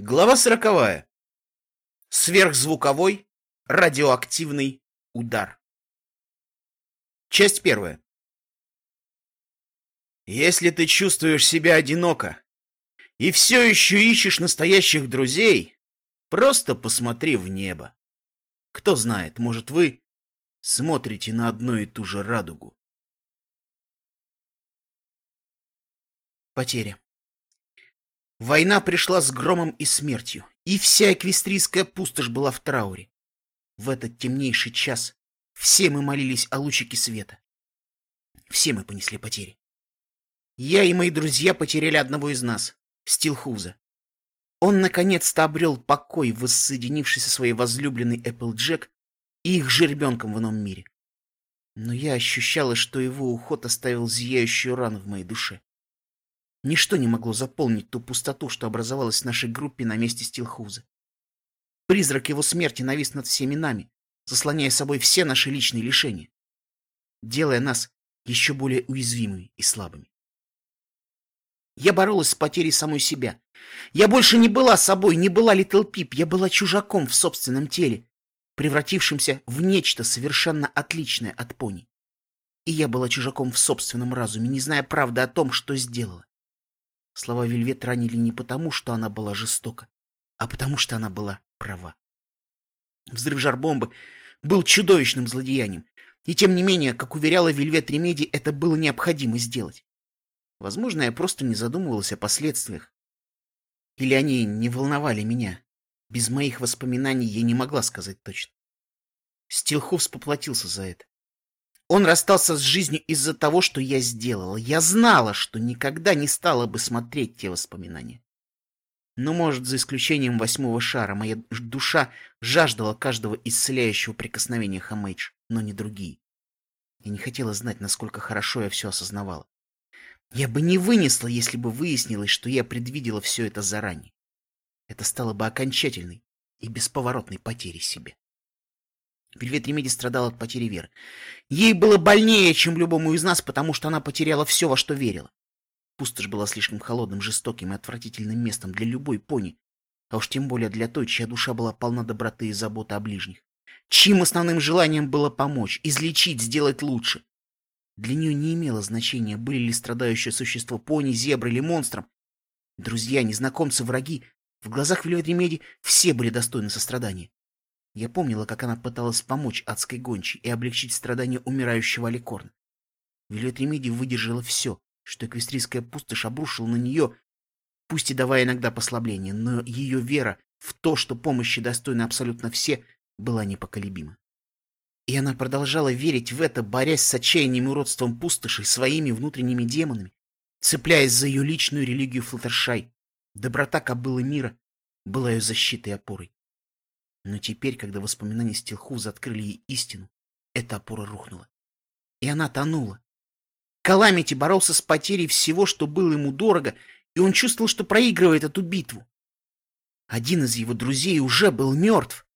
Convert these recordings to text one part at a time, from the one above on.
Глава сороковая. Сверхзвуковой радиоактивный удар. Часть первая. Если ты чувствуешь себя одиноко и все еще ищешь настоящих друзей, просто посмотри в небо. Кто знает, может вы смотрите на одну и ту же радугу. Потеря. Война пришла с громом и смертью, и вся эквестрийская пустошь была в трауре. В этот темнейший час все мы молились о лучике света. Все мы понесли потери. Я и мои друзья потеряли одного из нас, Стилхуза. Он наконец-то обрел покой, воссоединившись со своей возлюбленной Эпплджек и их жеребенком в ином мире. Но я ощущала, что его уход оставил зияющую рану в моей душе. Ничто не могло заполнить ту пустоту, что образовалась в нашей группе на месте Стилхуза. Призрак его смерти навис над всеми нами, заслоняя собой все наши личные лишения, делая нас еще более уязвимыми и слабыми. Я боролась с потерей самой себя. Я больше не была собой, не была Литл Пип, я была чужаком в собственном теле, превратившимся в нечто совершенно отличное от пони. И я была чужаком в собственном разуме, не зная правды о том, что сделала. Слова Вельвет ранили не потому, что она была жестока, а потому, что она была права. Взрыв жар-бомбы был чудовищным злодеянием, и тем не менее, как уверяла Вельвет Ремеди, это было необходимо сделать. Возможно, я просто не задумывалась о последствиях. Или они не волновали меня. Без моих воспоминаний я не могла сказать точно. Стилховс поплатился за это. Он расстался с жизнью из-за того, что я сделала. Я знала, что никогда не стала бы смотреть те воспоминания. Но, может, за исключением восьмого шара, моя душа жаждала каждого исцеляющего прикосновения Хамейдж, но не другие. Я не хотела знать, насколько хорошо я все осознавала. Я бы не вынесла, если бы выяснилось, что я предвидела все это заранее. Это стало бы окончательной и бесповоротной потерей себе. Вельвет Ремеди страдала от потери веры. Ей было больнее, чем любому из нас, потому что она потеряла все, во что верила. Пустошь была слишком холодным, жестоким и отвратительным местом для любой пони, а уж тем более для той, чья душа была полна доброты и заботы о ближних, чьим основным желанием было помочь, излечить, сделать лучше. Для нее не имело значения, были ли страдающее существо пони, зеброй или монстром. Друзья, незнакомцы, враги. В глазах Вельвет Ремеди все были достойны сострадания. Я помнила, как она пыталась помочь адской гончей и облегчить страдания умирающего Аликорна. Вильет Ремиди выдержала все, что эквестрийская пустошь обрушила на нее, пусть и давая иногда послабление, но ее вера в то, что помощи достойны абсолютно все, была непоколебима. И она продолжала верить в это, борясь с отчаянием и уродством пустоши своими внутренними демонами, цепляясь за ее личную религию Флаттершай. Доброта кобылы мира была ее защитой и опорой. Но теперь, когда воспоминания Стилхуза открыли ей истину, эта опора рухнула. И она тонула. Каламити боролся с потерей всего, что было ему дорого, и он чувствовал, что проигрывает эту битву. Один из его друзей уже был мертв,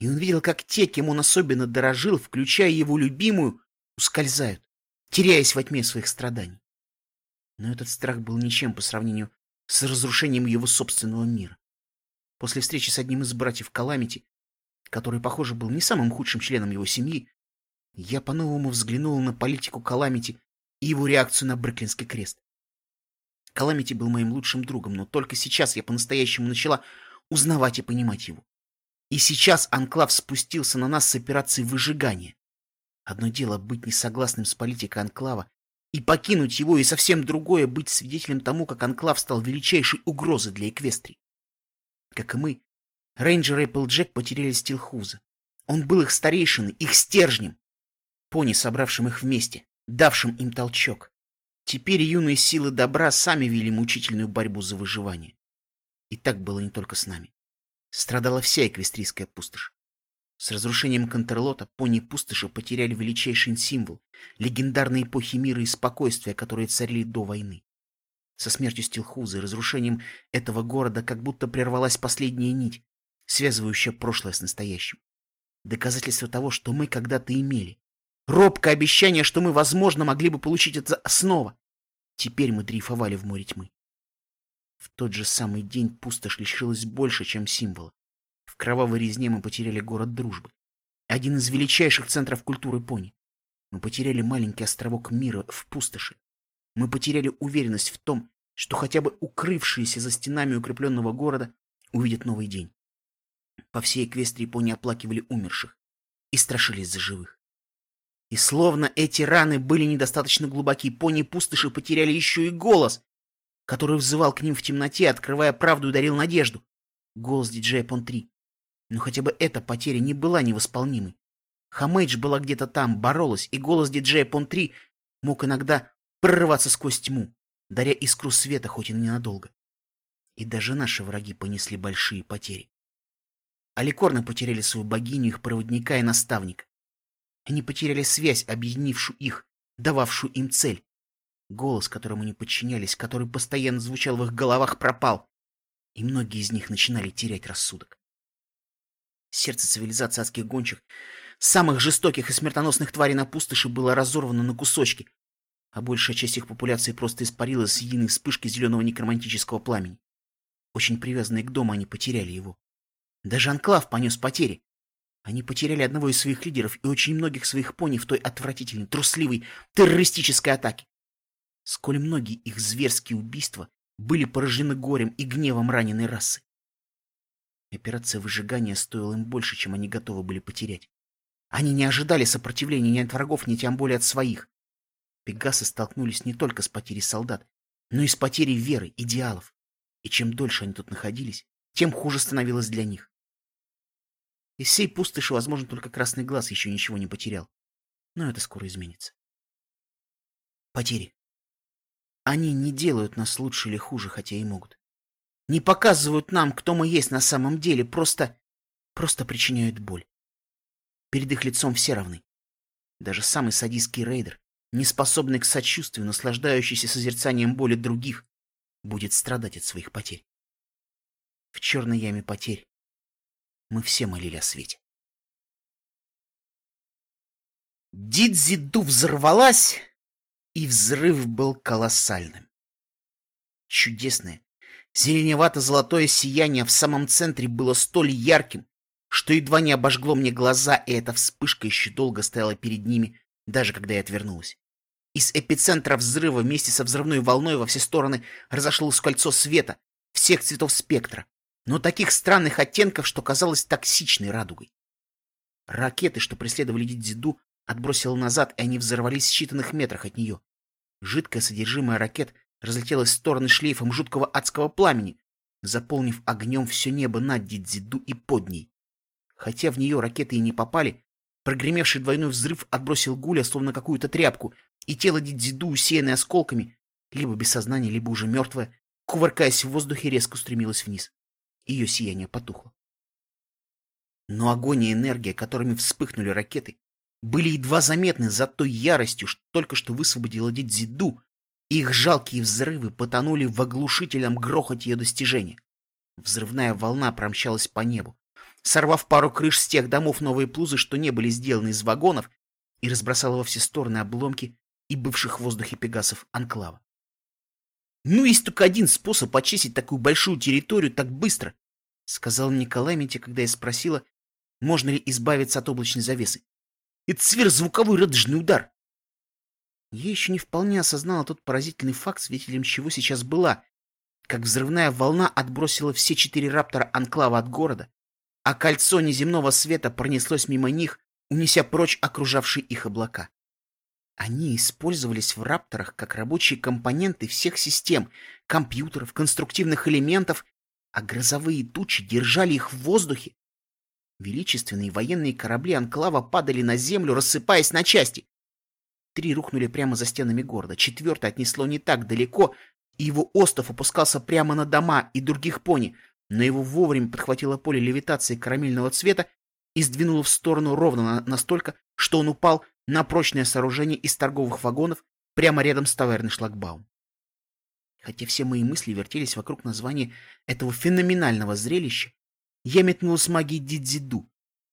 и он видел, как те, кем он особенно дорожил, включая его любимую, ускользают, теряясь во тьме своих страданий. Но этот страх был ничем по сравнению с разрушением его собственного мира. После встречи с одним из братьев Каламити, который, похоже, был не самым худшим членом его семьи, я по-новому взглянул на политику Каламити и его реакцию на Бреклинский крест. Каламити был моим лучшим другом, но только сейчас я по-настоящему начала узнавать и понимать его. И сейчас Анклав спустился на нас с операцией выжигания. Одно дело быть несогласным с политикой Анклава и покинуть его, и совсем другое быть свидетелем тому, как Анклав стал величайшей угрозой для Эквестрии. Как и мы, рейнджер и Эпплджек потеряли Стилхуза. Он был их старейшиной, их стержнем. Пони, собравшим их вместе, давшим им толчок. Теперь юные силы добра сами вели мучительную борьбу за выживание. И так было не только с нами. Страдала вся эквестрийская пустошь. С разрушением Контерлота пони пустоши потеряли величайший символ, легендарной эпохи мира и спокойствия, которые царили до войны. Со смертью Стилхуза и разрушением этого города как будто прервалась последняя нить, связывающая прошлое с настоящим. Доказательство того, что мы когда-то имели. Робкое обещание, что мы, возможно, могли бы получить это снова. Теперь мы дрейфовали в море тьмы. В тот же самый день пустошь лишилась больше, чем символа. В кровавой резне мы потеряли город дружбы. Один из величайших центров культуры пони. Мы потеряли маленький островок мира в пустоши. Мы потеряли уверенность в том, что хотя бы укрывшиеся за стенами укрепленного города увидят новый день. По всей Эквестрии пони оплакивали умерших и страшились за живых. И словно эти раны были недостаточно глубоки, пони пустоши потеряли еще и голос, который взывал к ним в темноте, открывая правду и дарил надежду. Голос диджея Пон-3. Но хотя бы эта потеря не была невосполнимой. Хамейдж была где-то там, боролась, и голос диджея Пон-3 мог иногда прорываться сквозь тьму, даря искру света, хоть и ненадолго. И даже наши враги понесли большие потери. Аликорны потеряли свою богиню, их проводника и наставника. Они потеряли связь, объединившую их, дававшую им цель. Голос, которому они подчинялись, который постоянно звучал в их головах, пропал, и многие из них начинали терять рассудок. Сердце цивилизации адских гончих, самых жестоких и смертоносных тварей на пустоши, было разорвано на кусочки, а большая часть их популяции просто испарилась с единой вспышки зеленого некромантического пламени. Очень привязанные к дому, они потеряли его. Даже Анклав понес потери. Они потеряли одного из своих лидеров и очень многих своих пони в той отвратительной, трусливой, террористической атаке. Сколь многие их зверские убийства были поражены горем и гневом раненой расы. Операция выжигания стоила им больше, чем они готовы были потерять. Они не ожидали сопротивления ни от врагов, ни тем более от своих. Пегасы столкнулись не только с потерей солдат, но и с потерей веры, идеалов. И чем дольше они тут находились, тем хуже становилось для них. Из всей пустоши, возможно, только Красный Глаз еще ничего не потерял. Но это скоро изменится. Потери. Они не делают нас лучше или хуже, хотя и могут. Не показывают нам, кто мы есть на самом деле, просто... просто причиняют боль. Перед их лицом все равны. Даже самый садистский рейдер, не способный к сочувствию, наслаждающийся созерцанием боли других, будет страдать от своих потерь. В черной яме потерь мы все молили о свете. Дидзиду взорвалась, и взрыв был колоссальным. Чудесное, зеленевато-золотое сияние в самом центре было столь ярким, что едва не обожгло мне глаза, и эта вспышка еще долго стояла перед ними, даже когда я отвернулась. Из эпицентра взрыва вместе со взрывной волной во все стороны разошлось кольцо света всех цветов спектра, но таких странных оттенков, что казалось токсичной радугой. Ракеты, что преследовали Дидзиду, отбросило назад, и они взорвались в считанных метрах от нее. Жидкое содержимое ракет разлетелось в стороны шлейфом жуткого адского пламени, заполнив огнем все небо над Дидзиду и под ней. Хотя в нее ракеты и не попали, прогремевший двойной взрыв отбросил Гуля, словно какую-то тряпку, и тело Дидзиду, усеянное осколками, либо без сознания, либо уже мертвое, кувыркаясь в воздухе, резко устремилось вниз. Ее сияние потухло. Но огонь и энергия, которыми вспыхнули ракеты, были едва заметны за той яростью, что только что высвободила Дидзиду, и их жалкие взрывы потонули в оглушительном грохоте ее достижения. Взрывная волна промчалась по небу, сорвав пару крыш с тех домов новые плузы, что не были сделаны из вагонов, и разбросала во все стороны обломки и бывших в воздухе пегасов анклава. Ну, есть только один способ очистить такую большую территорию так быстро, сказал мне Каламити, когда я спросила, можно ли избавиться от облачной завесы. Это сверхзвуковой радужный удар. Я еще не вполне осознала тот поразительный факт, свидетелем чего сейчас была, как взрывная волна отбросила все четыре раптора анклава от города, а кольцо неземного света пронеслось мимо них, унеся прочь окружавшие их облака. Они использовались в рапторах как рабочие компоненты всех систем, компьютеров, конструктивных элементов, а грозовые тучи держали их в воздухе. Величественные военные корабли Анклава падали на землю, рассыпаясь на части. Три рухнули прямо за стенами города, четвертое отнесло не так далеко, и его остров опускался прямо на дома и других пони, но его вовремя подхватило поле левитации карамельного цвета и сдвинуло в сторону ровно настолько, что он упал на прочное сооружение из торговых вагонов прямо рядом с таверной шлагбаум. Хотя все мои мысли вертелись вокруг названия этого феноменального зрелища, я метнулась магией Дидзиду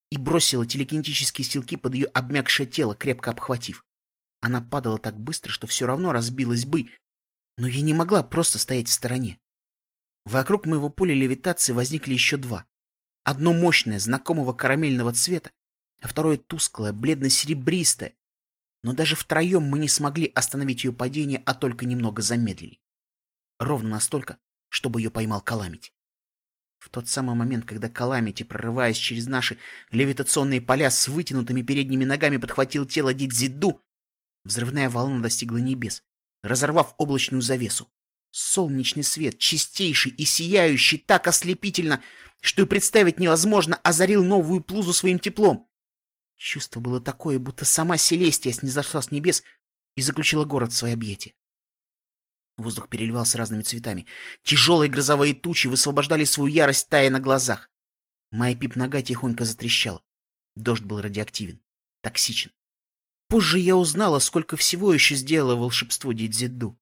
и бросила телекинетические силки под ее обмякшее тело, крепко обхватив. Она падала так быстро, что все равно разбилась бы, но я не могла просто стоять в стороне. Вокруг моего поля левитации возникли еще два. Одно мощное, знакомого карамельного цвета, а второе тусклое, бледно-серебристое. Но даже втроем мы не смогли остановить ее падение, а только немного замедлили. Ровно настолько, чтобы ее поймал Каламити. В тот самый момент, когда Каламити, прорываясь через наши левитационные поля с вытянутыми передними ногами, подхватил тело Дидзиду, взрывная волна достигла небес, разорвав облачную завесу. Солнечный свет, чистейший и сияющий так ослепительно, что и представить невозможно, озарил новую плузу своим теплом. Чувство было такое, будто сама Селестия снизошла с небес и заключила город в свои объятия. Воздух переливался разными цветами. Тяжелые грозовые тучи высвобождали свою ярость, тая на глазах. Моя пип-нога тихонько затрещала. Дождь был радиоактивен, токсичен. Позже я узнала, сколько всего еще сделало волшебство Дидзиду.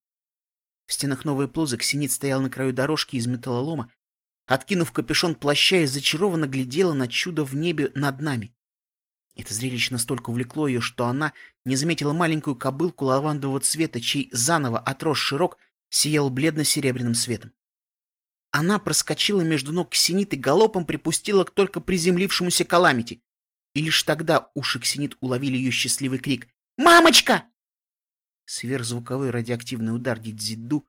В стенах новой плозы Ксенит стоял на краю дорожки из металлолома, откинув капюшон плаща и зачарованно глядела на чудо в небе над нами. Это зрелище настолько увлекло ее, что она не заметила маленькую кобылку лавандового цвета, чей заново отросший рог сиял бледно-серебряным светом. Она проскочила между ног Ксенит и галопом припустила к только приземлившемуся Каламити. И лишь тогда уши Ксенит уловили ее счастливый крик «Мамочка!». Сверхзвуковой радиоактивный удар Дидзиду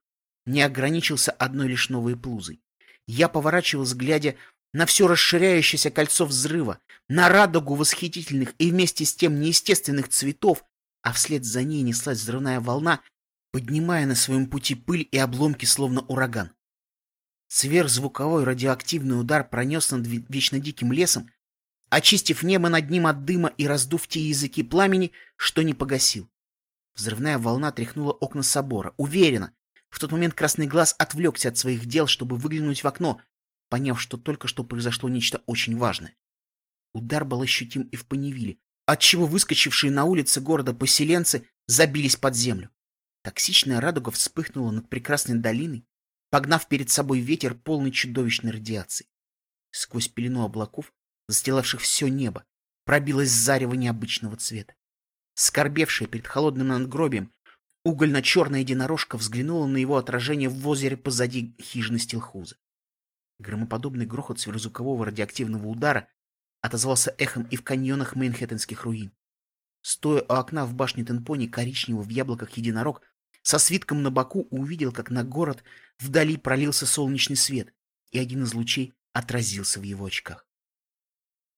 не ограничился одной лишь новой плузой. Я поворачивался, глядя на все расширяющееся кольцо взрыва, на радугу восхитительных и вместе с тем неестественных цветов, а вслед за ней неслась взрывная волна, поднимая на своем пути пыль и обломки, словно ураган. Сверхзвуковой радиоактивный удар пронес над вечно диким лесом, очистив небо над ним от дыма и раздув те языки пламени, что не погасил. Взрывная волна тряхнула окна собора. Уверенно. В тот момент Красный Глаз отвлекся от своих дел, чтобы выглянуть в окно, поняв, что только что произошло нечто очень важное. Удар был ощутим и в Паневиле, отчего выскочившие на улице города поселенцы забились под землю. Токсичная радуга вспыхнула над прекрасной долиной, погнав перед собой ветер, полный чудовищной радиации. Сквозь пелену облаков, застилавших все небо, пробилось зарево необычного цвета. Скорбевшая перед холодным надгробием, угольно-черная единорожка взглянула на его отражение в озере позади хижины Стилхуза. Громоподобный грохот сверхзвукового радиоактивного удара отозвался эхом и в каньонах Мейнхэттенских руин. Стоя у окна в башне Тенпони, коричневый в яблоках единорог, со свитком на боку увидел, как на город вдали пролился солнечный свет, и один из лучей отразился в его очках.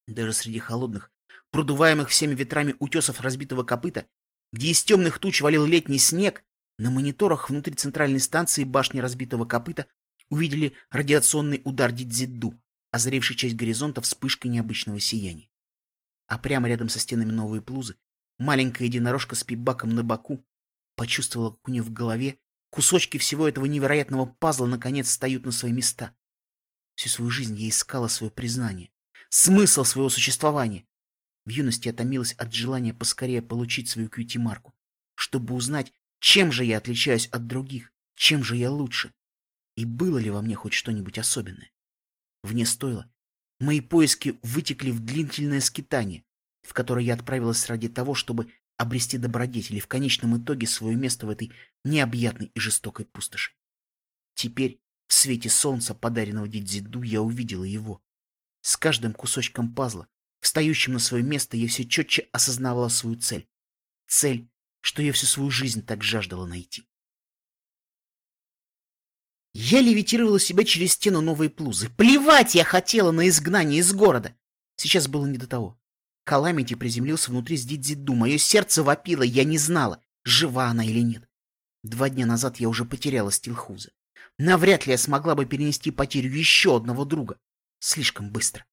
Даже среди холодных, продуваемых всеми ветрами утесов разбитого копыта, где из темных туч валил летний снег, на мониторах внутри центральной станции башни разбитого копыта увидели радиационный удар Дидзиду, озаревший часть горизонта вспышкой необычного сияния. А прямо рядом со стенами новой плузы маленькая единорожка с пипбаком на боку почувствовала, как у нее в голове кусочки всего этого невероятного пазла наконец встают на свои места. Всю свою жизнь я искала свое признание, смысл своего существования. В юности я томилась от желания поскорее получить свою кьюти-марку, чтобы узнать, чем же я отличаюсь от других, чем же я лучше, и было ли во мне хоть что-нибудь особенное. Вне стойла мои поиски вытекли в длительное скитание, в которое я отправилась ради того, чтобы обрести добродетель и в конечном итоге свое место в этой необъятной и жестокой пустоши. Теперь, в свете солнца, подаренного Дидзиду, я увидела его. С каждым кусочком пазла, встающим на свое место, я все четче осознавала свою цель. Цель, что я всю свою жизнь так жаждала найти. Я левитировала себя через стену новой плузы. Плевать я хотела на изгнание из города. Сейчас было не до того. Каламити приземлился внутри с Дидзиду. Мое сердце вопило, я не знала, жива она или нет. Два дня назад я уже потеряла Стилхуза. Навряд ли я смогла бы перенести потерю еще одного друга. Слишком быстро.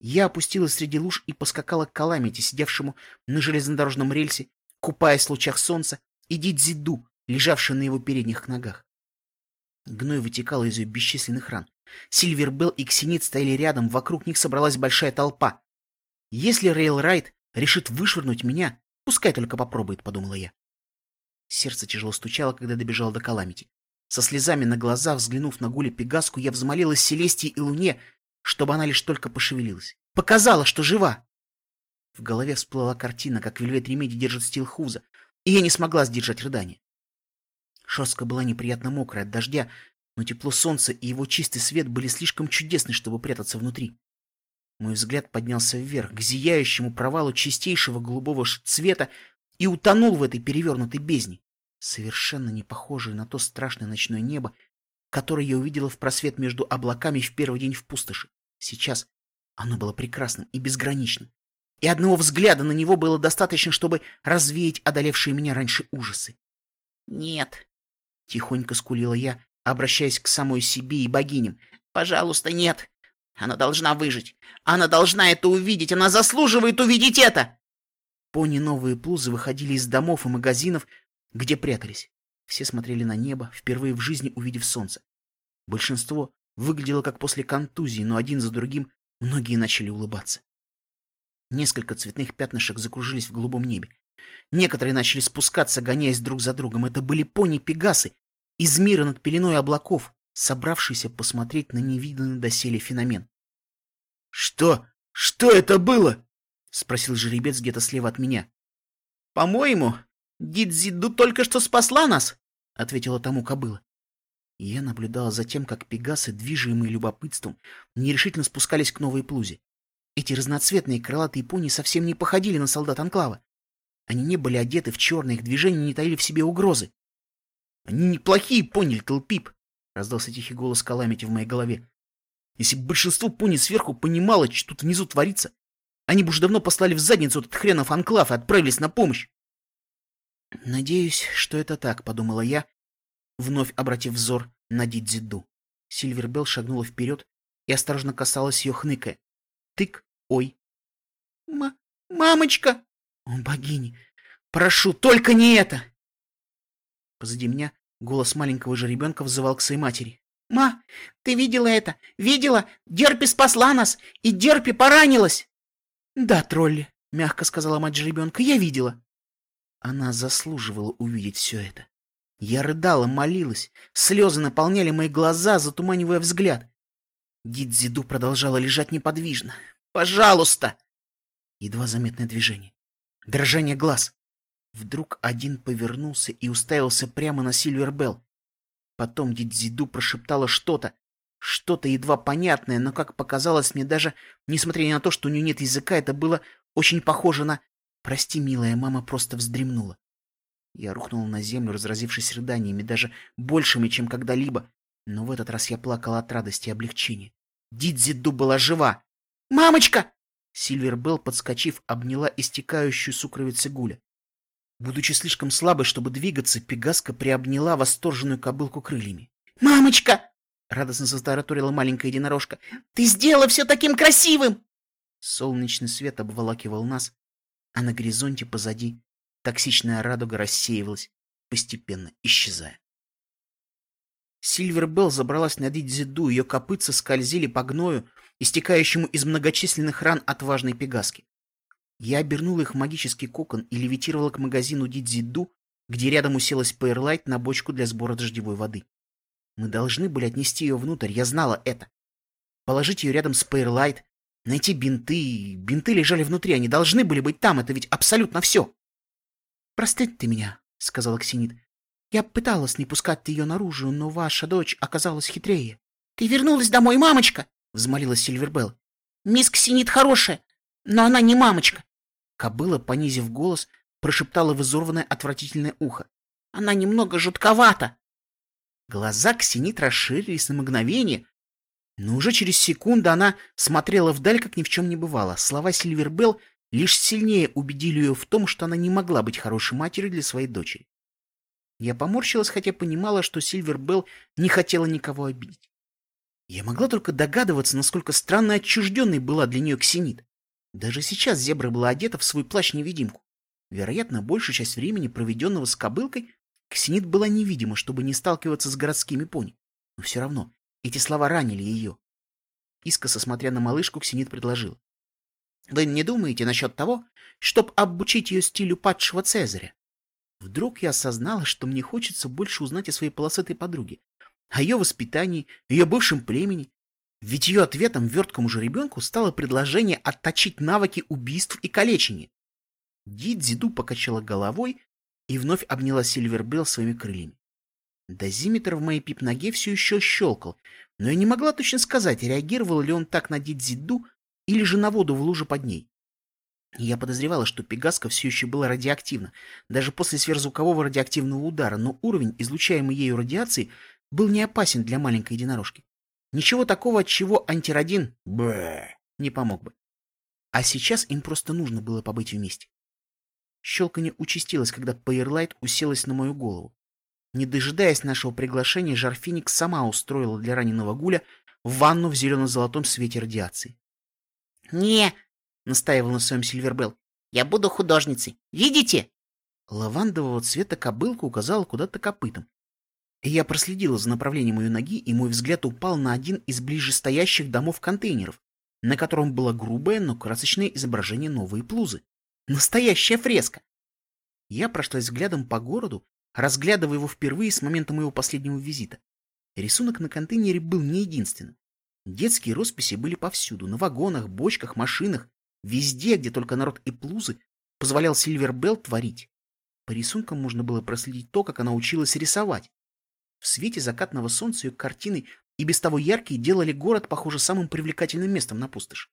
Я опустилась среди луж и поскакала к Каламити, сидевшему на железнодорожном рельсе, купаясь в лучах солнца, и Дидзиду, лежавший на его передних ногах. Гной вытекал из ее бесчисленных ран. Сильвербелл и Ксенит стояли рядом, вокруг них собралась большая толпа. Если Рейлрайт решит вышвырнуть меня, пускай только попробует, подумала я. Сердце тяжело стучало, когда добежал до Каламити. Со слезами на глазах, взглянув на Гуля Пегаску, я взмолилась Селестии и Луне, чтобы она лишь только пошевелилась. Показала, что жива! В голове всплыла картина, как Вельвет Ремеди держит Стилхуза, и я не смогла сдержать рыдание. Шерстка была неприятно мокрая от дождя, но тепло солнца и его чистый свет были слишком чудесны, чтобы прятаться внутри. Мой взгляд поднялся вверх, к зияющему провалу чистейшего голубого цвета и утонул в этой перевернутой бездне, совершенно не похожей на то страшное ночное небо, которое я увидела в просвет между облаками в первый день в пустоши. Сейчас оно было прекрасным и безграничным, и одного взгляда на него было достаточно, чтобы развеять одолевшие меня раньше ужасы. «Нет», — тихонько скулила я, обращаясь к самой себе и богиням, — «пожалуйста, нет. Она должна выжить. Она должна это увидеть. Она заслуживает увидеть это!» Пони новые плузы выходили из домов и магазинов, где прятались. Все смотрели на небо, впервые в жизни увидев солнце. Большинство выглядело как после контузии, но один за другим многие начали улыбаться. Несколько цветных пятнышек закружились в голубом небе. Некоторые начали спускаться, гоняясь друг за другом. Это были пони-пегасы из мира над пеленой облаков, собравшийся посмотреть на невиданный доселе феномен. — Что? Что это было? — спросил жеребец где-то слева от меня. — По-моему, Дидзиду только что спасла нас, — ответила тому кобыла. я наблюдала за тем, как пегасы, движимые любопытством, нерешительно спускались к новой плузе. Эти разноцветные крылатые пони совсем не походили на солдат Анклава. Они не были одеты в черные, их движения не таили в себе угрозы. — Они неплохие пони, Литл Пип, Раздался тихий голос Каламити в моей голове. Если бы большинство пони сверху понимало, что тут внизу творится, они бы уже давно послали в задницу этот хренов анклав и отправились на помощь. «Надеюсь, что это так», — подумала я, вновь обратив взор на Дидзиду. Сильвербелл шагнула вперед и осторожно касалась ее хныкая. Тык, ой. «Мамочка!» «О, богини! Прошу, только не это!» Позади меня Голос маленького же ребенка взывал к своей матери. «Ма, ты видела это? Видела? Дерпи спасла нас, и Дерпи поранилась!» «Да, тролли», — мягко сказала мать жеребенка, — «я видела». Она заслуживала увидеть все это. Я рыдала, молилась, слезы наполняли мои глаза, затуманивая взгляд. Дидзиду продолжала лежать неподвижно. «Пожалуйста!» Едва заметное движение. Дрожание глаз. Вдруг один повернулся и уставился прямо на Сильвербелл. Потом Дидзиду прошептала что-то, что-то едва понятное, но, как показалось мне даже, несмотря на то, что у нее нет языка, это было очень похоже на «Прости, милая, мама просто вздремнула». Я рухнула на землю, разразившись рыданиями, даже большими, чем когда-либо, но в этот раз я плакала от радости и облегчения. Дидзиду была жива! «Мамочка!» Сильвербелл, подскочив, обняла истекающую сукровицей гуля. Будучи слишком слабой, чтобы двигаться, Пегаска приобняла восторженную кобылку крыльями. «Мамочка!» — радостно затараторила маленькая единорожка. «Ты сделала все таким красивым!» Солнечный свет обволакивал нас, а на горизонте позади токсичная радуга рассеивалась, постепенно исчезая. Сильвербелл забралась на Дидзиду, ее копытца скользили по гною, истекающему из многочисленных ран отважной пегаски. Я обернула их в магический кокон и левитировала к магазину Дидзиду, где рядом уселась Пейрлайт на бочку для сбора дождевой воды. Мы должны были отнести ее внутрь, я знала это. Положить ее рядом с Пейрлайт, найти бинты. Бинты лежали внутри, они должны были быть там, это ведь абсолютно все. «Простите ты меня», — сказала Ксенит. «Я пыталась не пускать ее наружу, но ваша дочь оказалась хитрее». «Ты вернулась домой, мамочка!» — взмолилась Сильвербелл. «Мисс Ксенит хорошая, но она не мамочка. Кобыла, понизив голос, прошептала в изорванное отвратительное ухо. «Она немного жутковата!» Глаза Ксенит расширились на мгновение, но уже через секунду она смотрела вдаль, как ни в чем не бывало. Слова Сильвербелл лишь сильнее убедили ее в том, что она не могла быть хорошей матерью для своей дочери. Я поморщилась, хотя понимала, что Сильвербелл не хотела никого обидеть. Я могла только догадываться, насколько странно отчужденной была для нее Ксенит. Даже сейчас зебра была одета в свой плащ-невидимку. Вероятно, большую часть времени, проведенного с кобылкой, Ксенит была невидима, чтобы не сталкиваться с городскими пони. Но все равно эти слова ранили ее. Искоса смотря на малышку, Ксенит предложил. «Вы не думаете насчет того, чтобы обучить ее стилю падшего Цезаря?» Вдруг я осознала, что мне хочется больше узнать о своей полосатой подруге, о ее воспитании, ее бывшем племени, ведь ее ответом верткому же ребенку стало предложение отточить навыки убийств и калечения. Дидзиду покачала головой и вновь обняла Сильвербелл своими крыльями. Дозиметр в моей пип-ноге все еще щелкал, но я не могла точно сказать, реагировал ли он так на Дидзиду или же на воду в луже под ней. Я подозревала, что Пегаска все еще была радиоактивна, даже после сверхзвукового радиоактивного удара, но уровень излучаемой ею радиации был не опасен для маленькой единорожки. Ничего такого, от чего антирадин бэ, не помог бы. А сейчас им просто нужно было побыть вместе. Щелканье участилось, когда Пейерлайт уселась на мою голову. Не дожидаясь нашего приглашения, Жарфиник сама устроила для раненого гуля ванну в зелено-золотом свете радиации. «Не!» — настаивал на своем Сильвербелл. «Я буду художницей. Видите?» Лавандового цвета кобылка указала куда-то копытом. Я проследила за направлением ее ноги, и мой взгляд упал на один из ближестоящих домов-контейнеров, на котором было грубое, но красочное изображение новой плузы. Настоящая фреска! Я прошлась взглядом по городу, разглядывая его впервые с момента моего последнего визита. Рисунок на контейнере был не единственным. Детские росписи были повсюду, на вагонах, бочках, машинах, везде, где только народ и плузы позволял Сильвербелл творить. По рисункам можно было проследить то, как она училась рисовать. В свете закатного солнца ее картины и без того яркие делали город, похоже, самым привлекательным местом на пустошь.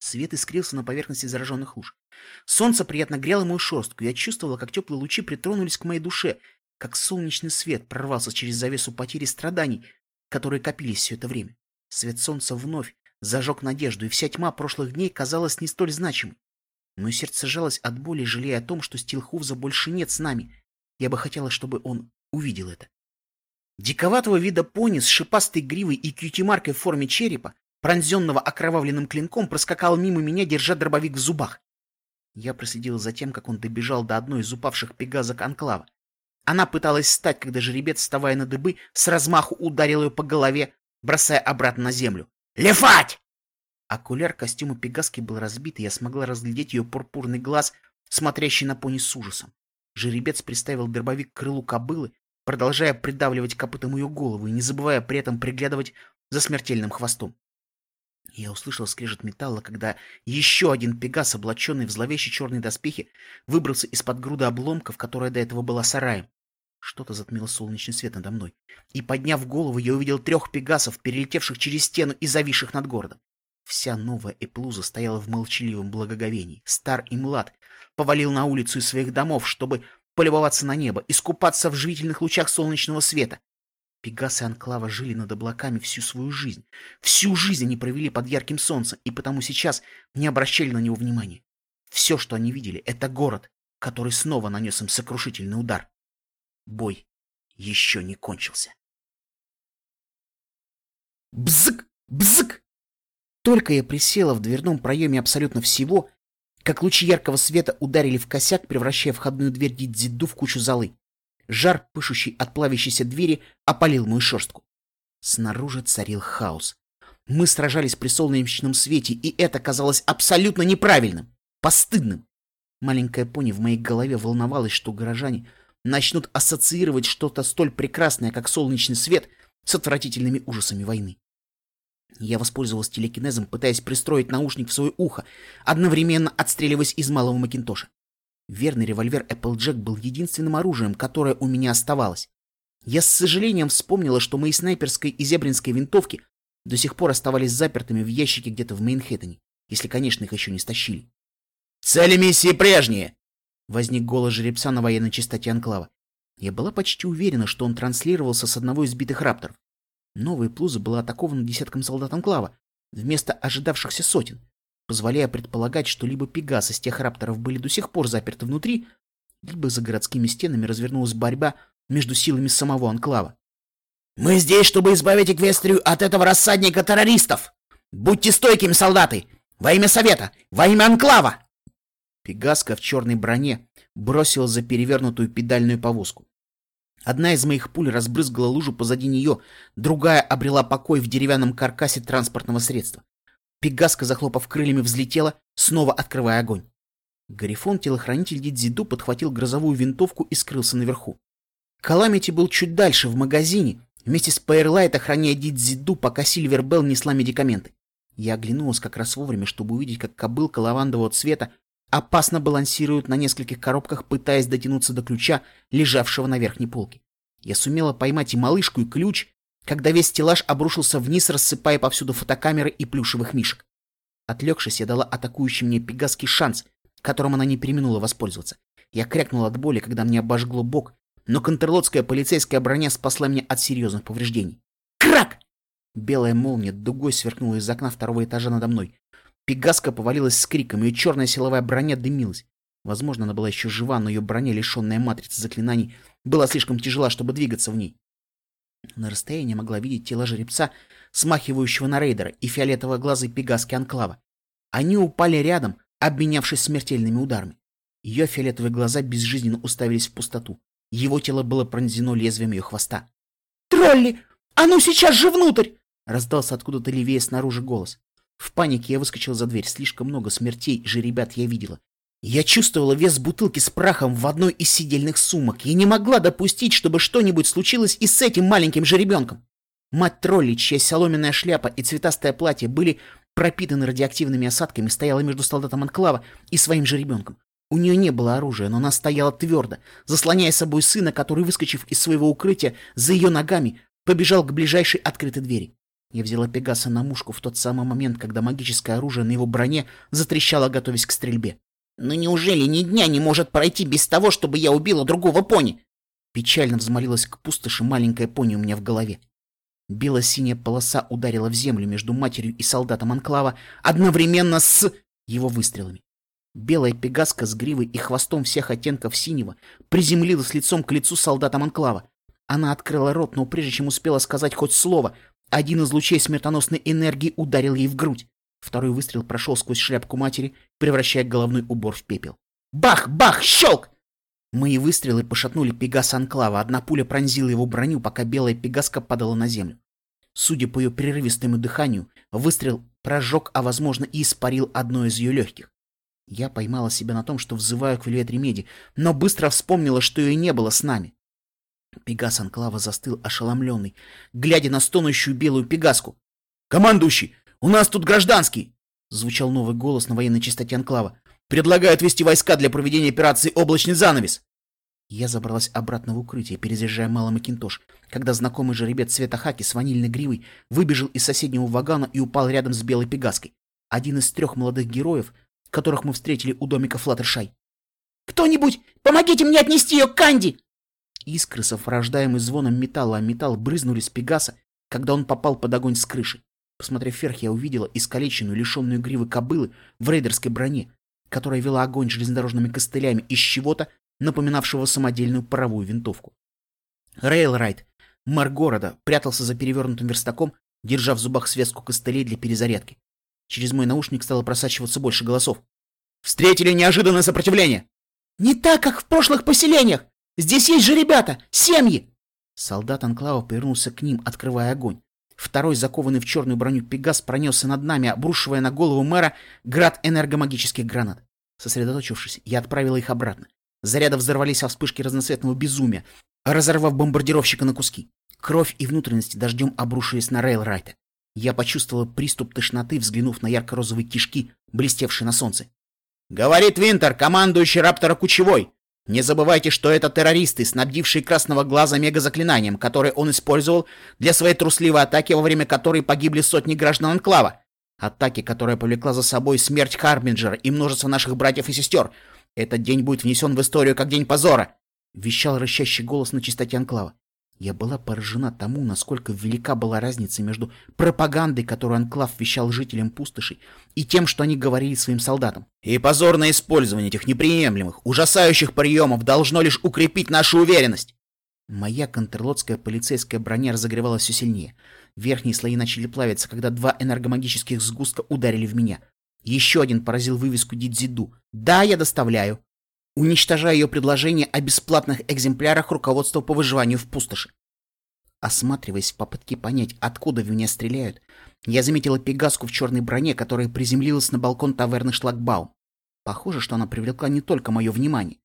Свет искрился на поверхности зараженных луж. Солнце приятно грело мою шерстку, я чувствовала, как теплые лучи притронулись к моей душе, как солнечный свет прорвался через завесу потери страданий, которые копились все это время. Свет солнца вновь зажег надежду, и вся тьма прошлых дней казалась не столь значимой. Мое сердце жалось от боли, жалея о том, что Стилхувза больше нет с нами. Я бы хотела, чтобы он увидел это. Диковатого вида пони с шипастой гривой и кьюти-маркой в форме черепа пронзенного окровавленным клинком, проскакал мимо меня, держа дробовик в зубах. Я проследил за тем, как он добежал до одной из упавших пегазок Анклава. Она пыталась встать, когда жеребец, вставая на дыбы, с размаху ударил ее по голове, бросая обратно на землю. «Лефать!» Окуляр костюма Пегаски был разбит, и я смогла разглядеть ее пурпурный глаз, смотрящий на пони с ужасом. Жеребец приставил дробовик к крылу кобылы, продолжая придавливать копытом ее голову и не забывая при этом приглядывать за смертельным хвостом. Я услышал скрежет металла, когда еще один пегас, облаченный в зловещие черные доспехи, выбрался из-под груды обломков, которая до этого была сараем. Что-то затмило солнечный свет надо мной. И, подняв голову, я увидел трех пегасов, перелетевших через стену и зависших над городом. Вся новая Эплуза стояла в молчаливом благоговении. Стар и млад повалил на улицу из своих домов, чтобы полюбоваться на небо, искупаться в живительных лучах солнечного света. Пегас и Анклава жили над облаками всю свою жизнь. Всю жизнь они провели под ярким солнцем, и потому сейчас не обращали на него внимания. Все, что они видели, — это город, который снова нанес им сокрушительный удар. Бой еще не кончился. Бзык! Бзык! Только я присела в дверном проеме абсолютно всего, как лучи яркого света ударили в косяк, превращая входную дверь Дидзиду в кучу золы. Жар, пышущий от плавящейся двери, опалил мою шерстку. Снаружи царил хаос. Мы сражались при солнечном свете, и это казалось абсолютно неправильным, постыдным. Маленькая пони в моей голове волновалась, что горожане начнут ассоциировать что-то столь прекрасное, как солнечный свет, с отвратительными ужасами войны. Я воспользовалась телекинезом, пытаясь пристроить наушник в свое ухо, одновременно отстреливаясь из малого Макинтоша. Верный револьвер Applejack был единственным оружием, которое у меня оставалось. Я с сожалением вспомнила, что мои снайперской и зебринской винтовки до сих пор оставались запертыми в ящике где-то в Мейнхэттене, если, конечно, их еще не стащили. «Цели миссии прежние!» — возник голос жеребца на военной частоте Анклава. Я была почти уверена, что он транслировался с одного из сбитых рапторов. Новая плуза была атакована десятком солдат Анклава, вместо ожидавшихся сотен позволяя предполагать, что либо Пегас из тех рапторов были до сих пор заперты внутри, либо за городскими стенами развернулась борьба между силами самого Анклава. «Мы здесь, чтобы избавить Эквестрию от этого рассадника террористов! Будьте стойкими, солдаты! Во имя Совета! Во имя Анклава!» Пегаска в черной броне бросила за перевернутую педальную повозку. Одна из моих пуль разбрызгала лужу позади нее, другая обрела покой в деревянном каркасе транспортного средства. Пегаска, захлопав крыльями, взлетела, снова открывая огонь. Гарифон, телохранитель Дидзиду, подхватил грозовую винтовку и скрылся наверху. Каламити был чуть дальше, в магазине, вместе с Пайерлайт, охраняя Дидзиду, пока Сильвербелл несла медикаменты. Я оглянулась как раз вовремя, чтобы увидеть, как кобылка лавандового цвета опасно балансирует на нескольких коробках, пытаясь дотянуться до ключа, лежавшего на верхней полке. Я сумела поймать и малышку, и ключ, когда весь стеллаж обрушился вниз, рассыпая повсюду фотокамеры и плюшевых мишек. Отвлекшись, я дала атакующей мне пегаски шанс, которым она не переминула воспользоваться. Я крякнула от боли, когда мне обожгло бок, но контрлотская полицейская броня спасла меня от серьезных повреждений. Крак! Белая молния дугой сверкнула из окна второго этажа надо мной. Пегаска повалилась с криком, ее черная силовая броня дымилась. Возможно, она была еще жива, но ее броня, лишенная матрицы заклинаний, была слишком тяжела, чтобы двигаться в ней. На расстоянии могла видеть тело жеребца, смахивающего на рейдера, и фиолетового глаза пегаски Анклава. Они упали рядом, обменявшись смертельными ударами. Ее фиолетовые глаза безжизненно уставились в пустоту. Его тело было пронзено лезвием ее хвоста. «Тролли! А ну сейчас же внутрь!» Раздался откуда-то левее снаружи голос. В панике я выскочил за дверь. Слишком много смертей же ребят я видела. Я чувствовала вес бутылки с прахом в одной из сидельных сумок и не могла допустить, чтобы что-нибудь случилось и с этим маленьким жеребенком. Мать тролли, чья соломенная шляпа и цветастое платье были пропитаны радиоактивными осадками, стояла между солдатом Анклава и своим жеребенком. У нее не было оружия, но она стояла твердо, заслоняя собой сына, который, выскочив из своего укрытия за ее ногами, побежал к ближайшей открытой двери. Я взяла Пегаса на мушку в тот самый момент, когда магическое оружие на его броне затрещало, готовясь к стрельбе. «Но неужели ни дня не может пройти без того, чтобы я убила другого пони?» Печально взмолилась к пустоши маленькая пони у меня в голове. Бело-синяя полоса ударила в землю между матерью и солдатом Анклава одновременно с его выстрелами. Белая пегаска с гривой и хвостом всех оттенков синего приземлилась лицом к лицу солдатам Анклава. Она открыла рот, но прежде чем успела сказать хоть слово, один из лучей смертоносной энергии ударил ей в грудь. Второй выстрел прошел сквозь шляпку матери, превращая головной убор в пепел. Бах! Бах! Щелк! Мои выстрелы пошатнули Пегаса Анклава. Одна пуля пронзила его броню, пока белая Пегаска падала на землю. Судя по ее прерывистому дыханию, выстрел прожег, а возможно и испарил одно из ее легких. Я поймала себя на том, что взываю к Вильвет Ремеди, но быстро вспомнила, что ее не было с нами. Пегас Анклава застыл ошеломленный, глядя на стонущую белую Пегаску. «Командующий, у нас тут гражданский!» Звучал новый голос на военной частоте Анклава. «Предлагаю отвести войска для проведения операции «Облачный занавес». Я забралась обратно в укрытие, перезаряжая малый макинтош, когда знакомый жеребец цвета хаки с ванильной гривой выбежал из соседнего вагона и упал рядом с белой пегаской. Один из трех молодых героев, которых мы встретили у домика Флаттершай. «Кто-нибудь, помогите мне отнести ее к Канди!» Искры, соврождаемые звоном металла, а металл брызнули с Пегаса, когда он попал под огонь с крыши. Посмотрев вверх, я увидела искалеченную, лишенную гривы кобылы в рейдерской броне, которая вела огонь железнодорожными костылями из чего-то, напоминавшего самодельную паровую винтовку. Рейлрайт, мэр города, прятался за перевернутым верстаком, держа в зубах связку костылей для перезарядки. Через мой наушник стало просачиваться больше голосов. «Встретили неожиданное сопротивление!» «Не так, как в прошлых поселениях! Здесь есть же ребята, семьи!» Солдат Анклава повернулся к ним, открывая огонь. Второй, закованный в черную броню Пегас, пронесся над нами, обрушивая на голову мэра град энергомагических гранат. Сосредоточившись, я отправила их обратно. Заряды взорвались о вспышке разноцветного безумия, разорвав бомбардировщика на куски. Кровь и внутренности дождем обрушились на Рейлрайта. Я почувствовала приступ тошноты, взглянув на ярко-розовые кишки, блестевшие на солнце. «Говорит Винтер, командующий Раптора Кучевой! Не забывайте, что это террористы, снабдившие Красного Глаза мегазаклинанием, которое он использовал для своей трусливой атаки, во время которой погибли сотни граждан Анклава. Атаки, которая повлекла за собой смерть Харбинджера и множество наших братьев и сестер. Этот день будет внесен в историю как день позора!» — вещал рычащий голос на чистоте Анклава. Я была поражена тому, насколько велика была разница между пропагандой, которую Анклав вещал жителям пустоши, и тем, что они говорили своим солдатам. И позорное использование этих неприемлемых, ужасающих приемов должно лишь укрепить нашу уверенность. Моя контрлотская полицейская броня разогревалась все сильнее. Верхние слои начали плавиться, когда два энергомагических сгустка ударили в меня. Еще один поразил вывеску Дидзиду. «Да, я доставляю уничтожая ее предложение о бесплатных экземплярах руководства по выживанию в пустоши. Осматриваясь в попытке понять, откуда в меня стреляют, я заметила пегаску в черной броне, которая приземлилась на балкон таверны Шлагбаум. Похоже, что она привлекла не только мое внимание.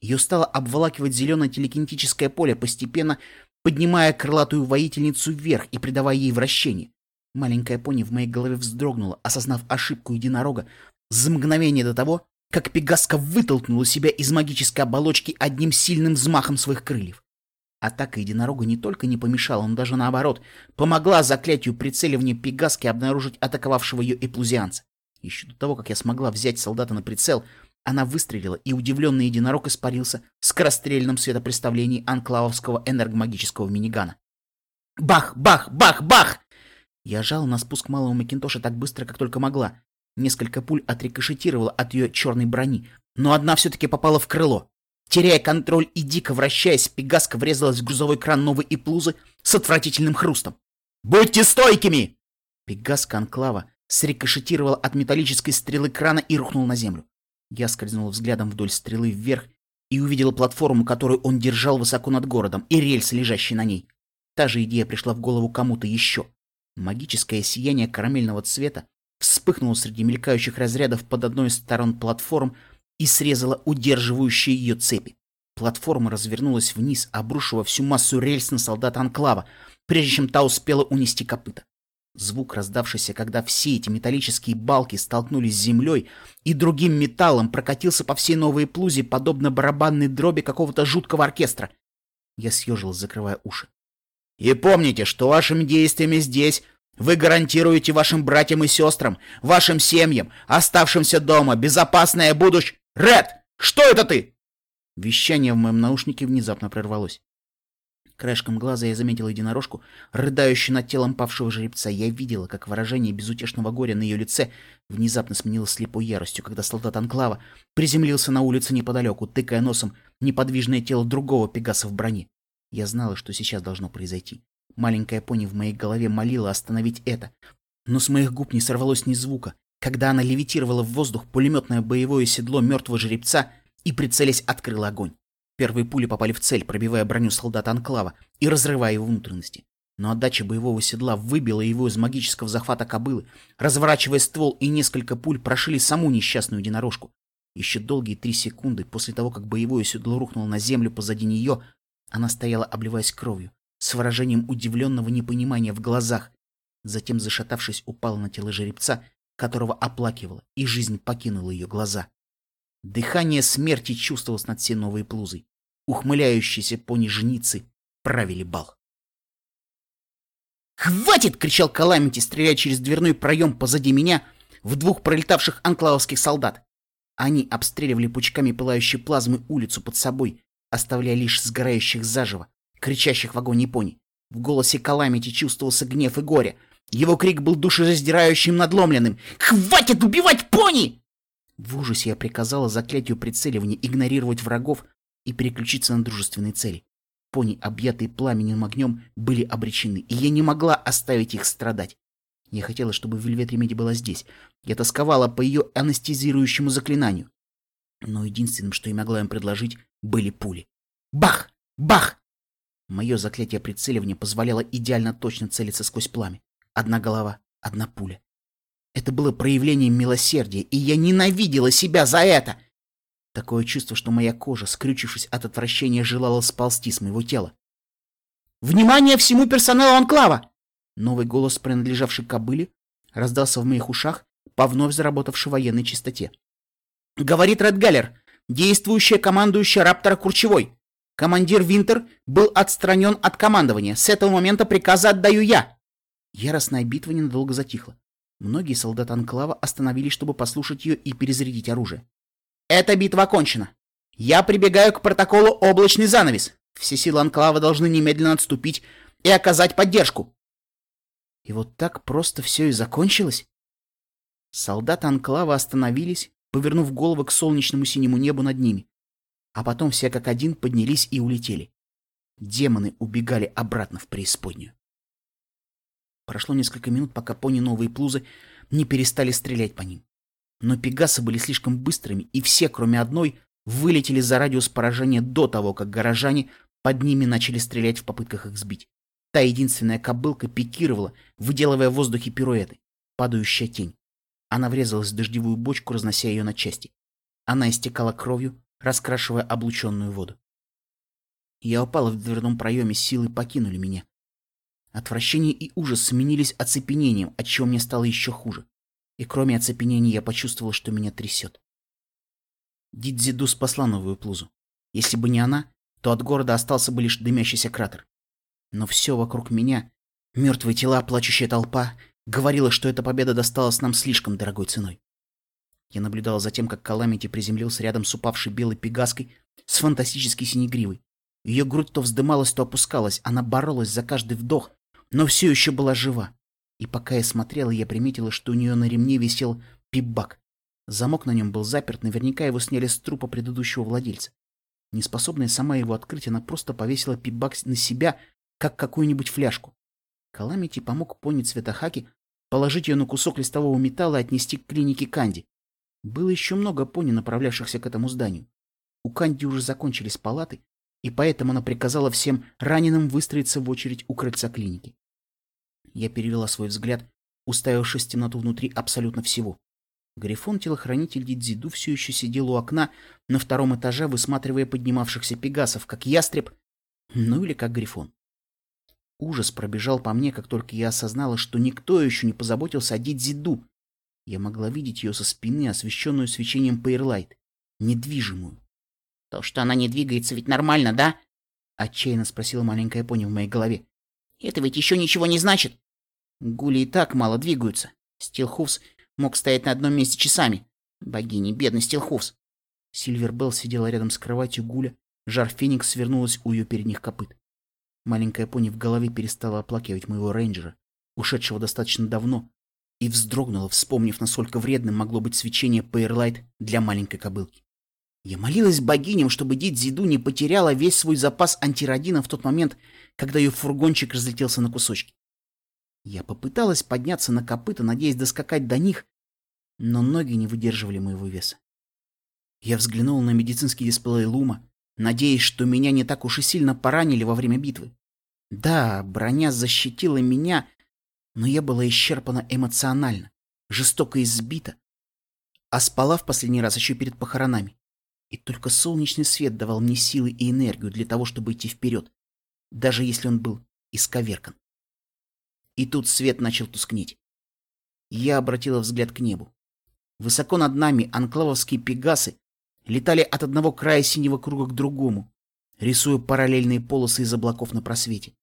Ее стало обволакивать зеленое телекинетическое поле, постепенно поднимая крылатую воительницу вверх и придавая ей вращение. Маленькая пони в моей голове вздрогнула, осознав ошибку единорога за мгновение до того, как Пегаска вытолкнула себя из магической оболочки одним сильным взмахом своих крыльев. Атака единорога не только не помешала, но даже наоборот, помогла заклятию прицеливания Пегаски обнаружить атаковавшего ее эплузианца. Еще до того, как я смогла взять солдата на прицел, она выстрелила, и удивленный единорог испарился в скорострельном светопреставлении анклавовского энергомагического минигана. Бах, бах, бах, бах! Я жала на спуск малого Макинтоша так быстро, как только могла. Несколько пуль отрикошетировало от ее черной брони, но одна все-таки попала в крыло. Теряя контроль и дико вращаясь, Пегаска врезалась в грузовой кран новой Иплузы с отвратительным хрустом. «Будьте стойкими!» Пегаска Анклава срикошетировал от металлической стрелы крана и рухнул на землю. Я скользнула взглядом вдоль стрелы вверх и увидела платформу, которую он держал высоко над городом, и рельсы, лежащие на ней. Та же идея пришла в голову кому-то еще. Магическое сияние карамельного цвета вспыхнуло среди мелькающих разрядов под одной из сторон платформ и срезало удерживающие ее цепи. Платформа развернулась вниз, обрушивая всю массу рельс на солдата Анклава, прежде чем та успела унести копыта. Звук, раздавшийся, когда все эти металлические балки столкнулись с землей и другим металлом, прокатился по всей новой плузе, подобно барабанной дроби какого-то жуткого оркестра. Я съежилась, закрывая уши. «И помните, что вашими действиями здесь вы гарантируете вашим братьям и сестрам, вашим семьям, оставшимся дома, безопасное будущее... Ред, что это ты?» Вещание в моем наушнике внезапно прервалось. Краешком глаза я заметила единорожку, рыдающую над телом павшего жеребца. Я видела, как выражение безутешного горя на ее лице внезапно сменилось слепой яростью, когда солдат Анклава приземлился на улице неподалеку, тыкая носом неподвижное тело другого пегаса в броне. Я знала, что сейчас должно произойти. Маленькая пони в моей голове молила остановить это. Но с моих губ не сорвалось ни звука, когда она левитировала в воздух пулеметное боевое седло мертвого жеребца и, прицелясь, открыла огонь. Первые пули попали в цель, пробивая броню солдата Анклава и разрывая его внутренности. Но отдача боевого седла выбила его из магического захвата кобылы, разворачивая ствол, и несколько пуль прошили саму несчастную единорожку. Еще долгие три секунды после того, как боевое седло рухнуло на землю позади нее, она стояла, обливаясь кровью, с выражением удивленного непонимания в глазах. Затем, зашатавшись, упала на тело жеребца, которого оплакивала, и жизнь покинула ее глаза. Дыхание смерти чувствовалось над всей новой плузой. Ухмыляющиеся пони-женицы правили бал. «Хватит!» — кричал Каламити, стреляя через дверной проем позади меня в двух пролетавших анклавовских солдат. Они обстреливали пучками пылающей плазмы улицу под собой, оставляя лишь сгорающих заживо, кричащих в огонь пони. В голосе Каламити чувствовался гнев и горе. Его крик был душераздирающим надломленным. «Хватит убивать пони!» В ужасе я приказала заклятию прицеливания игнорировать врагов и переключиться на дружественные цели. Пони, объятые пламенем огнем, были обречены, и я не могла оставить их страдать. Я хотела, чтобы Вельвет Ремеди была здесь. Я тосковала по ее анестезирующему заклинанию. Но единственным, что я могла им предложить, были пули. Бах! Бах! Мое заклятие прицеливания позволяло идеально точно целиться сквозь пламя. Одна голова, одна пуля. Это было проявлением милосердия, и я ненавидела себя за это. Такое чувство, что моя кожа, скрючившись от отвращения, желала сползти с моего тела. «Внимание всему персоналу Анклава!» Новый голос, принадлежавший кобыле, раздался в моих ушах по вновь заработавшей военной чистоте. «Говорит Ред Галлер, действующая командующая Раптора Курчевой. Командир Винтер был отстранен от командования. С этого момента приказы отдаю я!» Яростная битва ненадолго затихла. Многие солдаты Анклава остановились, чтобы послушать ее и перезарядить оружие. «Эта битва окончена. Я прибегаю к протоколу «Облачный занавес». Все силы Анклава должны немедленно отступить и оказать поддержку». И вот так просто все и закончилось? Солдаты Анклава остановились, повернув головы к солнечному синему небу над ними. А потом все как один поднялись и улетели. Демоны убегали обратно в преисподнюю. Прошло несколько минут, пока пони новые плузы не перестали стрелять по ним. Но пегасы были слишком быстрыми, и все, кроме одной, вылетели за радиус поражения до того, как горожане под ними начали стрелять в попытках их сбить. Та единственная кобылка пикировала, выделывая в воздухе пируэты. Падающая тень. Она врезалась в дождевую бочку, разнося ее на части. Она истекала кровью, раскрашивая облученную воду. Я упала в дверном проеме, силы покинули меня. Отвращение и ужас сменились оцепенением, отчего мне стало еще хуже. И кроме оцепенения я почувствовал, что меня трясет. Дидзиду спасла новую плузу. Если бы не она, то от города остался бы лишь дымящийся кратер. Но все вокруг меня, мертвые тела, плачущая толпа, говорила, что эта победа досталась нам слишком дорогой ценой. Я наблюдал за тем, как Каламити приземлился рядом с упавшей белой пегаской с фантастической синегривой. Ее грудь то вздымалась, то опускалась, она боролась за каждый вдох, но все еще была жива. И пока я смотрела, я приметила, что у нее на ремне висел пипбак. Замок на нем был заперт, наверняка его сняли с трупа предыдущего владельца. Неспособная сама его открыть, она просто повесила пипбак на себя, как какую-нибудь фляжку. Каламити помог пони Цветохаки положить ее на кусок листового металла и отнести к клинике Канди. Было еще много пони, направлявшихся к этому зданию. У Канди уже закончились палаты, и поэтому она приказала всем раненым выстроиться в очередь у крыльца клиники. Я перевела свой взгляд, уставившись в темноту внутри абсолютно всего. Грифон-телохранитель Дидзиду все еще сидел у окна на втором этаже, высматривая поднимавшихся пегасов, как ястреб, ну или как грифон. Ужас пробежал по мне, как только я осознала, что никто еще не позаботился о Дидзиду. Я могла видеть ее со спины, освещенную свечением Пейрлайт, недвижимую. — То, что она не двигается, ведь нормально, да? — отчаянно спросила маленькая пони в моей голове. — Это ведь еще ничего не значит. Гули и так мало двигаются. Стилхуфс мог стоять на одном месте часами. Богини, бедный Стилхуфс. Сильвербелл сидела рядом с кроватью гуля, жар-феникс свернулась у ее передних копыт. Маленькая пони в голове перестала оплакивать моего рейнджера, ушедшего достаточно давно, и вздрогнула, вспомнив, насколько вредным могло быть свечение Пейрлайт для маленькой кобылки. Я молилась богиням, чтобы Дидзиду не потеряла весь свой запас антиродина в тот момент, когда ее фургончик разлетелся на кусочки. Я попыталась подняться на копыта, надеясь доскакать до них, но ноги не выдерживали моего веса. Я взглянул на медицинский дисплей Лума, надеясь, что меня не так уж и сильно поранили во время битвы. Да, броня защитила меня, но я была исчерпана эмоционально, жестоко избита, а спала в последний раз еще перед похоронами. И только солнечный свет давал мне силы и энергию для того, чтобы идти вперед, даже если он был исковеркан. И тут свет начал тускнеть. Я обратила взгляд к небу. Высоко над нами анклавовские пегасы летали от одного края синего круга к другому, рисуя параллельные полосы из облаков на просвете.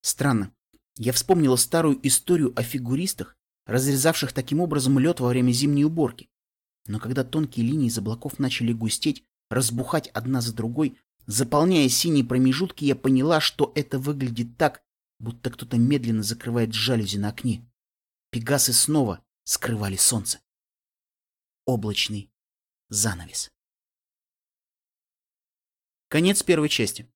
Странно. Я вспомнила старую историю о фигуристах, разрезавших таким образом лед во время зимней уборки. Но когда тонкие линии из облаков начали густеть, разбухать одна за другой, заполняя синие промежутки, я поняла, что это выглядит так, будто кто-то медленно закрывает жалюзи на окне. Пегасы снова скрывали солнце. Облачный занавес. Конец первой части.